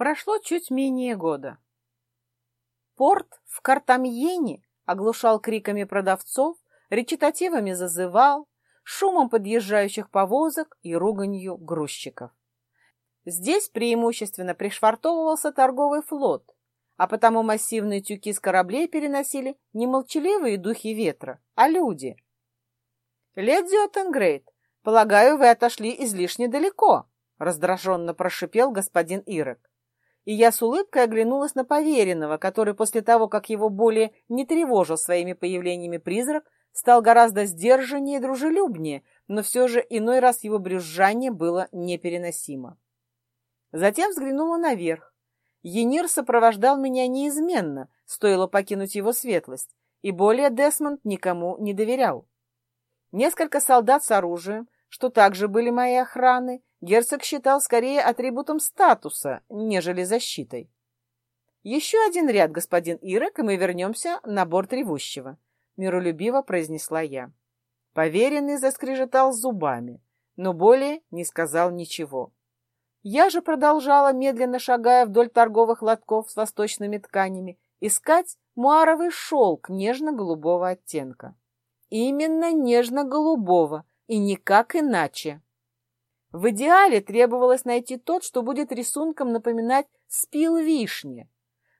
Прошло чуть менее года. Порт в Картамьене оглушал криками продавцов, речитативами зазывал, шумом подъезжающих повозок и руганью грузчиков. Здесь преимущественно пришвартовывался торговый флот, а потому массивные тюки с кораблей переносили не молчаливые духи ветра, а люди. «Леди Оттенгрейд, полагаю, вы отошли излишне далеко», раздраженно прошипел господин Ирок. И я с улыбкой оглянулась на поверенного, который после того, как его более не тревожил своими появлениями призрак, стал гораздо сдержаннее и дружелюбнее, но все же иной раз его брюзжание было непереносимо. Затем взглянула наверх. Енир сопровождал меня неизменно, стоило покинуть его светлость, и более Десмонд никому не доверял. Несколько солдат с оружием, что также были моей охраны, герцог считал скорее атрибутом статуса, нежели защитой. Еще один ряд, господин Ирек, и мы вернемся на борт ревущего, миролюбиво произнесла я. Поверенный заскрежетал зубами, но более не сказал ничего. Я же продолжала, медленно шагая вдоль торговых лотков с восточными тканями, искать муаровый шелк нежно-голубого оттенка. Именно нежно-голубого, и никак иначе. В идеале требовалось найти тот, что будет рисунком напоминать спил вишни.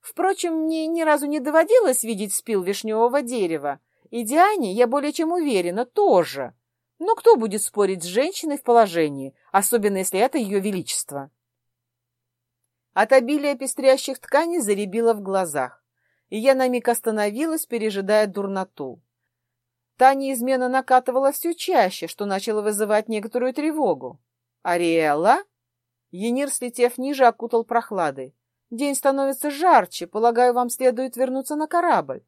Впрочем, мне ни разу не доводилось видеть спил вишневого дерева, и Диане, я более чем уверена, тоже. Но кто будет спорить с женщиной в положении, особенно если это ее величество? От обилия пестрящих тканей заребило в глазах, и я на миг остановилась, пережидая дурноту. Та неизменно накатывала все чаще, что начало вызывать некоторую тревогу. «Ариэла?» Енир, слетев ниже, окутал прохладой. «День становится жарче. Полагаю, вам следует вернуться на корабль».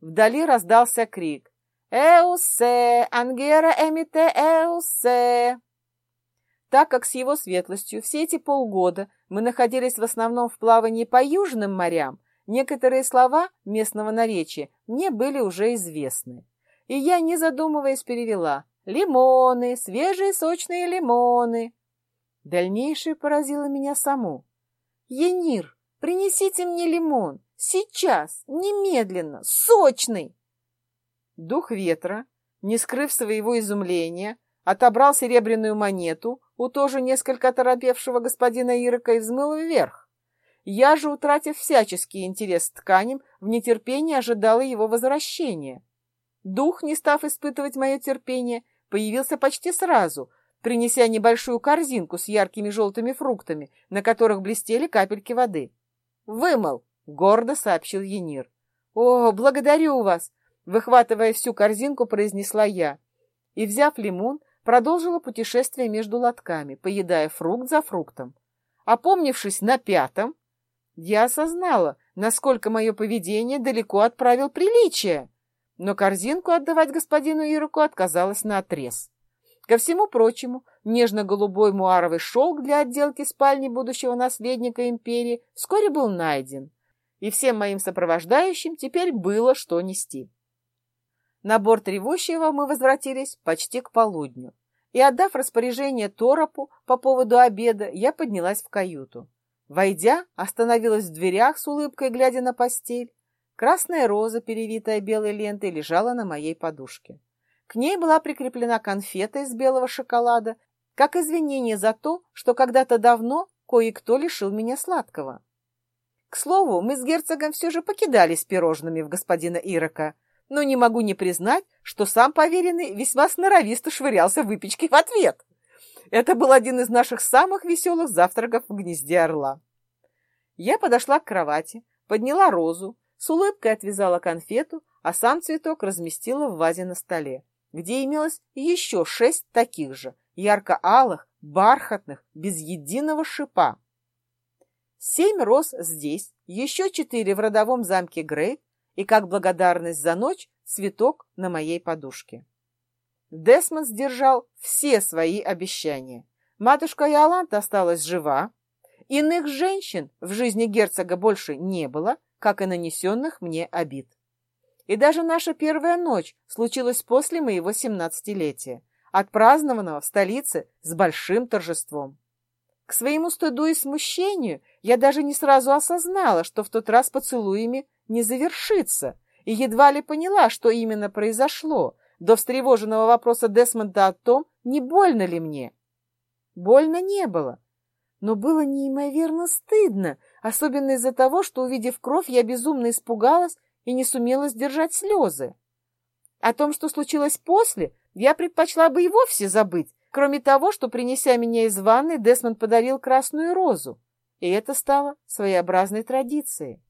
Вдали раздался крик. «Эусе! Ангера эмите эусе!» Так как с его светлостью все эти полгода мы находились в основном в плавании по южным морям, некоторые слова местного наречия мне были уже известны. И я, не задумываясь, перевела «Лимоны! Свежие сочные лимоны!» Дальнейшее поразило меня саму. «Енир, принесите мне лимон! Сейчас! Немедленно! Сочный!» Дух ветра, не скрыв своего изумления, отобрал серебряную монету у тоже несколько оторопевшего господина Ирика и взмыл вверх. Я же, утратив всяческий интерес к тканям, в нетерпении ожидала его возвращения. Дух, не став испытывать мое терпение, появился почти сразу, принеся небольшую корзинку с яркими желтыми фруктами, на которых блестели капельки воды. «Вымыл!» — гордо сообщил Енир. «О, благодарю вас!» Выхватывая всю корзинку, произнесла я. И, взяв лимон, продолжила путешествие между лотками, поедая фрукт за фруктом. Опомнившись на пятом, я осознала, насколько мое поведение далеко отправил приличие, но корзинку отдавать господину Ируку отказалась наотрез. Ко всему прочему, нежно-голубой муаровый шелк для отделки спальни будущего наследника империи вскоре был найден, и всем моим сопровождающим теперь было что нести. На борт ревущего мы возвратились почти к полудню, и, отдав распоряжение Торопу по поводу обеда, я поднялась в каюту. Войдя, остановилась в дверях с улыбкой, глядя на постель. Красная роза, перевитая белой лентой, лежала на моей подушке. К ней была прикреплена конфета из белого шоколада, как извинение за то, что когда-то давно кое-кто лишил меня сладкого. К слову, мы с герцогом все же покидались пирожными в господина Ирока — но не могу не признать, что сам поверенный весьма сноровисто швырялся выпечкой в ответ. Это был один из наших самых веселых завтраков в гнезде орла. Я подошла к кровати, подняла розу, с улыбкой отвязала конфету, а сам цветок разместила в вазе на столе, где имелось еще шесть таких же, ярко-алых, бархатных, без единого шипа. Семь роз здесь, еще четыре в родовом замке Грей, и как благодарность за ночь цветок на моей подушке. Десмонд сдержал все свои обещания. Матушка Иоланта осталась жива. Иных женщин в жизни герцога больше не было, как и нанесенных мне обид. И даже наша первая ночь случилась после моего семнадцатилетия, отпразднованного в столице с большим торжеством. К своему стыду и смущению я даже не сразу осознала, что в тот раз поцелуями не завершится, и едва ли поняла, что именно произошло, до встревоженного вопроса Десмонда о том, не больно ли мне. Больно не было, но было неимоверно стыдно, особенно из-за того, что, увидев кровь, я безумно испугалась и не сумела сдержать слезы. О том, что случилось после, я предпочла бы и вовсе забыть, Кроме того, что, принеся меня из ванны, Десмонд подарил красную розу, и это стало своеобразной традицией.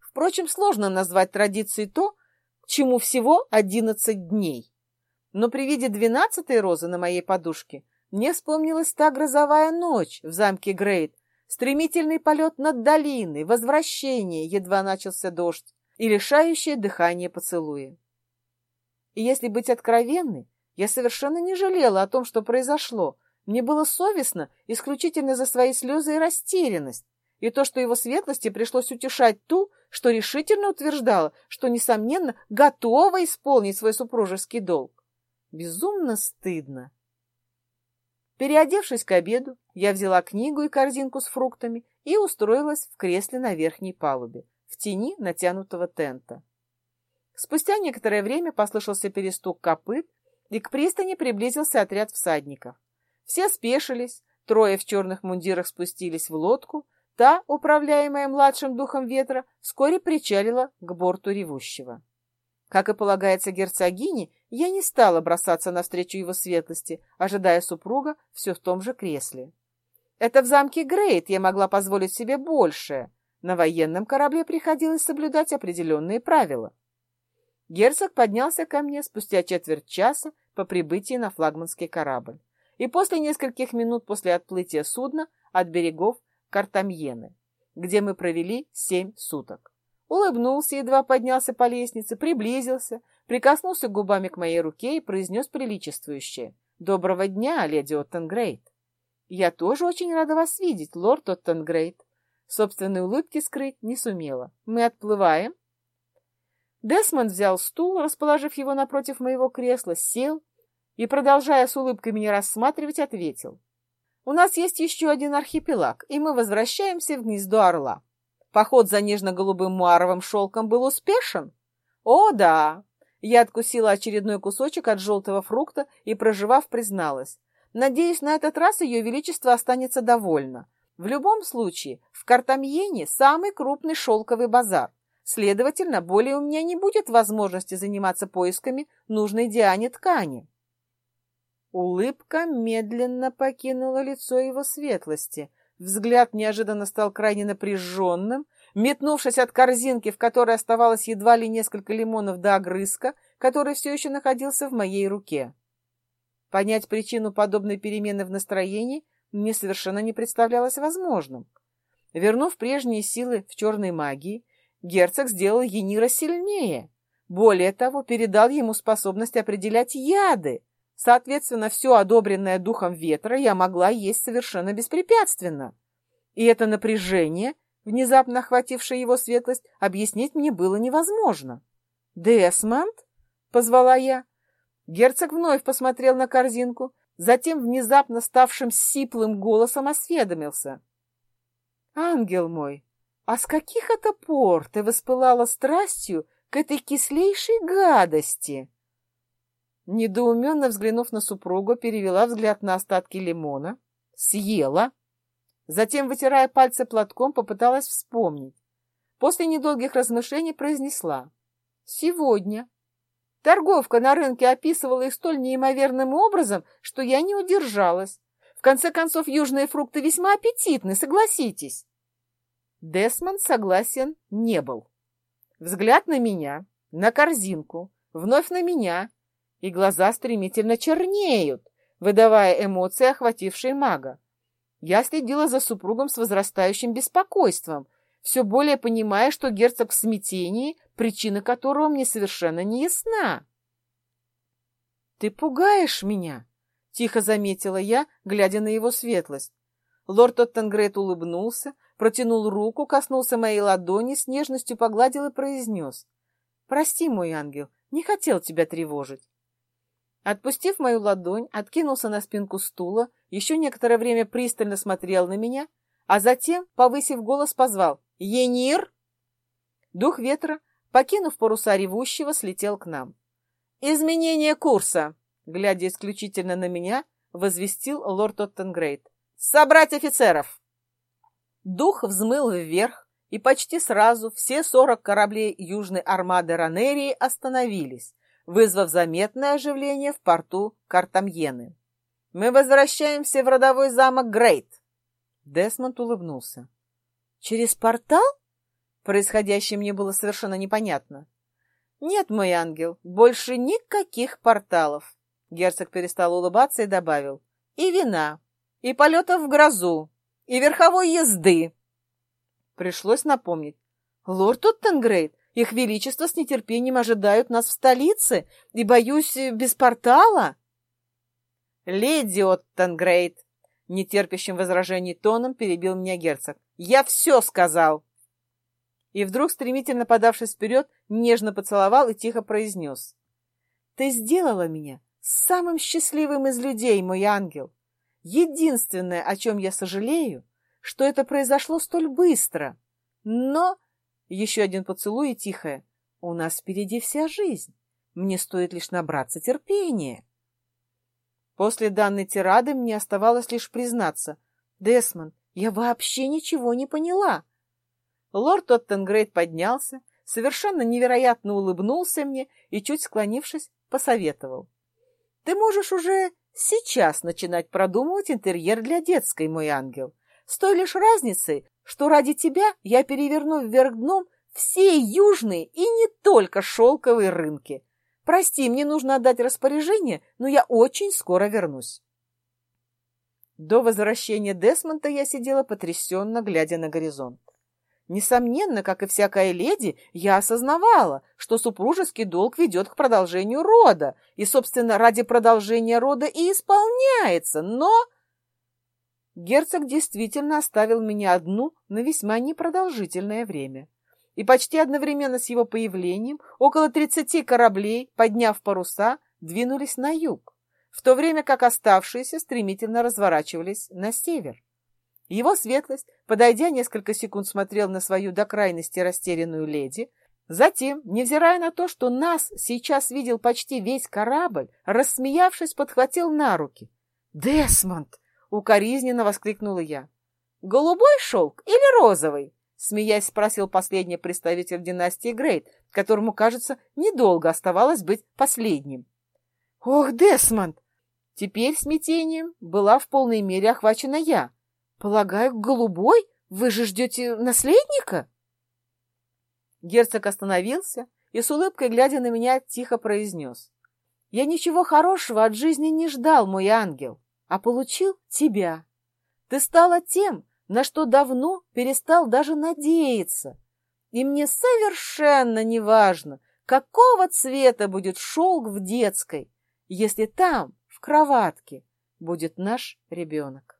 Впрочем, сложно назвать традицией то, чему всего одиннадцать дней. Но при виде двенадцатой розы на моей подушке мне вспомнилась та грозовая ночь в замке Грейт, стремительный полет над долиной, возвращение, едва начался дождь, и лишающее дыхание поцелуя. И если быть откровенной, я совершенно не жалела о том, что произошло. Мне было совестно исключительно за свои слезы и растерянность, и то, что его светлости пришлось утешать ту, что решительно утверждала, что, несомненно, готова исполнить свой супружеский долг. Безумно стыдно. Переодевшись к обеду, я взяла книгу и корзинку с фруктами и устроилась в кресле на верхней палубе, в тени натянутого тента. Спустя некоторое время послышался перестук копыт, и к пристани приблизился отряд всадников. Все спешились, трое в черных мундирах спустились в лодку, та, управляемая младшим духом ветра, вскоре причалила к борту ревущего. Как и полагается герцогине, я не стала бросаться навстречу его светлости, ожидая супруга все в том же кресле. Это в замке Грейт я могла позволить себе большее. На военном корабле приходилось соблюдать определенные правила. Герцог поднялся ко мне спустя четверть часа по прибытии на флагманский корабль и после нескольких минут после отплытия судна от берегов Картамьены, где мы провели семь суток. Улыбнулся, едва поднялся по лестнице, приблизился, прикоснулся губами к моей руке и произнес приличествующее. «Доброго дня, леди Оттенгрейд!» «Я тоже очень рада вас видеть, лорд Оттенгрейд!» Собственной улыбки скрыть не сумела. «Мы отплываем?» Десмонд взял стул, расположив его напротив моего кресла, сел и, продолжая с улыбкой меня рассматривать, ответил. «У нас есть еще один архипелаг, и мы возвращаемся в гнездо орла. Поход за нежно-голубым муаровым шелком был успешен?» «О, да!» Я откусила очередной кусочек от желтого фрукта и, проживав, призналась. «Надеюсь, на этот раз ее величество останется довольно. В любом случае, в Картамьене самый крупный шелковый базар. Следовательно, более у меня не будет возможности заниматься поисками нужной Диане ткани. Улыбка медленно покинула лицо его светлости. Взгляд неожиданно стал крайне напряженным. Метнувшись от корзинки, в которой оставалось едва ли несколько лимонов до огрызка, который все еще находился в моей руке. Понять причину подобной перемены в настроении мне совершенно не представлялось возможным. Вернув прежние силы в черной магии, герцог сделал Енира сильнее. Более того, передал ему способность определять яды. Соответственно, все одобренное духом ветра я могла есть совершенно беспрепятственно. И это напряжение, внезапно охватившее его светлость, объяснить мне было невозможно. «Десмонд?» — позвала я. Герцог вновь посмотрел на корзинку, затем внезапно ставшим сиплым голосом осведомился. «Ангел мой, а с каких это пор ты воспылала страстью к этой кислейшей гадости? Недоуменно взглянув на супругу, перевела взгляд на остатки лимона, съела, затем, вытирая пальцы платком, попыталась вспомнить. После недолгих размышлений произнесла «Сегодня». Торговка на рынке описывала их столь неимоверным образом, что я не удержалась. В конце концов, южные фрукты весьма аппетитны, согласитесь. Десмонд согласен не был. Взгляд на меня, на корзинку, вновь на меня, и глаза стремительно чернеют, выдавая эмоции, охватившие мага. Я следила за супругом с возрастающим беспокойством, все более понимая, что герцог в смятении, причина которого мне совершенно не ясна. «Ты пугаешь меня!» — тихо заметила я, глядя на его светлость. Лорд Оттенгрейд улыбнулся, протянул руку, коснулся моей ладони, с нежностью погладил и произнес. «Прости, мой ангел, не хотел тебя тревожить». Отпустив мою ладонь, откинулся на спинку стула, еще некоторое время пристально смотрел на меня, а затем, повысив голос, позвал «Енир!». Дух ветра, покинув паруса ревущего, слетел к нам. «Изменение курса!» Глядя исключительно на меня, возвестил лорд Оттенгрейд. «Собрать офицеров!» Дух взмыл вверх, и почти сразу все сорок кораблей Южной армады Ранерии остановились, вызвав заметное оживление в порту Картамьены. «Мы возвращаемся в родовой замок Грейт!» Десмонд улыбнулся. «Через портал?» Происходящее мне было совершенно непонятно. «Нет, мой ангел, больше никаких порталов!» Герцог перестал улыбаться и добавил. «И вина, и полетов в грозу, и верховой езды!» Пришлось напомнить. «Лорд Оттенгрейд, их Величество с нетерпением ожидают нас в столице, и, боюсь, без портала. Леди Оттенгрейд, нетерпящим возражений тоном перебил меня герцог. Я все сказал. И вдруг, стремительно подавшись вперед, нежно поцеловал и тихо произнес. Ты сделала меня самым счастливым из людей, мой ангел. Единственное, о чем я сожалею, что это произошло столь быстро. Но еще один поцелуй и тихое. У нас впереди вся жизнь. Мне стоит лишь набраться терпения. После данной тирады мне оставалось лишь признаться. Десмонд, я вообще ничего не поняла. Лорд Оттенгрейд поднялся, совершенно невероятно улыбнулся мне и, чуть склонившись, посоветовал. Ты можешь уже сейчас начинать продумывать интерьер для детской, мой ангел. С той лишь разницей, что ради тебя я переверну вверх дном все южные и не только шелковые рынки. Прости, мне нужно отдать распоряжение, но я очень скоро вернусь. До возвращения Десмонта я сидела потрясенно, глядя на горизонт. Несомненно, как и всякая леди, я осознавала, что супружеский долг ведет к продолжению рода, и, собственно, ради продолжения рода и исполняется, но... Герцог действительно оставил меня одну на весьма непродолжительное время. И почти одновременно с его появлением около тридцати кораблей, подняв паруса, двинулись на юг, в то время как оставшиеся стремительно разворачивались на север. Его светлость, подойдя несколько секунд, смотрел на свою до крайности растерянную леди, Затем, невзирая на то, что нас сейчас видел почти весь корабль, рассмеявшись, подхватил на руки. «Десмонд!» — укоризненно воскликнула я. «Голубой шелк или розовый?» — смеясь спросил последний представитель династии Грейт, которому, кажется, недолго оставалось быть последним. «Ох, Десмонд!» Теперь смятением была в полной мере охвачена я. «Полагаю, голубой? Вы же ждете наследника?» Герцог остановился и с улыбкой, глядя на меня, тихо произнес. «Я ничего хорошего от жизни не ждал, мой ангел а получил тебя. Ты стала тем, на что давно перестал даже надеяться. И мне совершенно не важно, какого цвета будет шелк в детской, если там, в кроватке, будет наш ребенок.